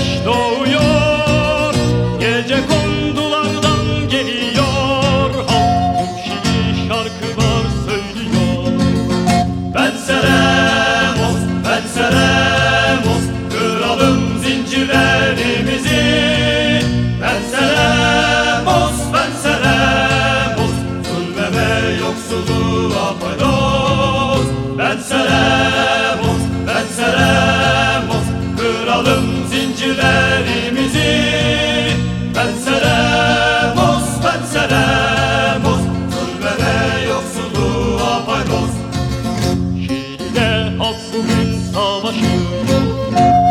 güneş doğuyor Gece kondulardan geliyor. Halk şimdi şarkılar söylüyor. Ben Seremos, ben Seremos Kıralım zincirlerimizi. Ben Seremos, ben Seremos Zulme ve yoksulluğa paylaş Tevaffumun savaşı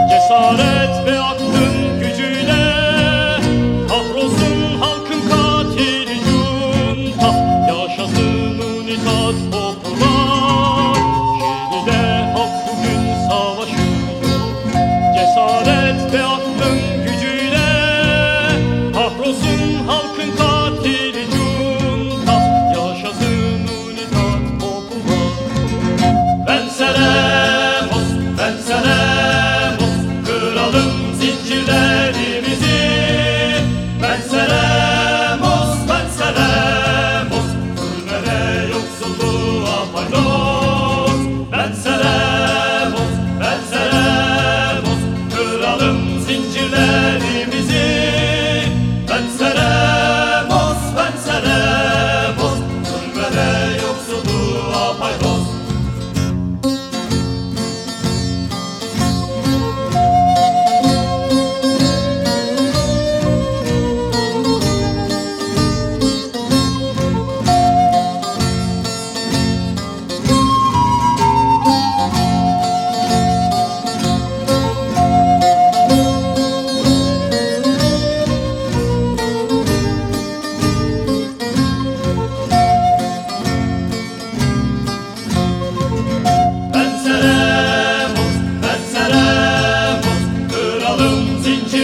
Cesaret ve akıl since you left.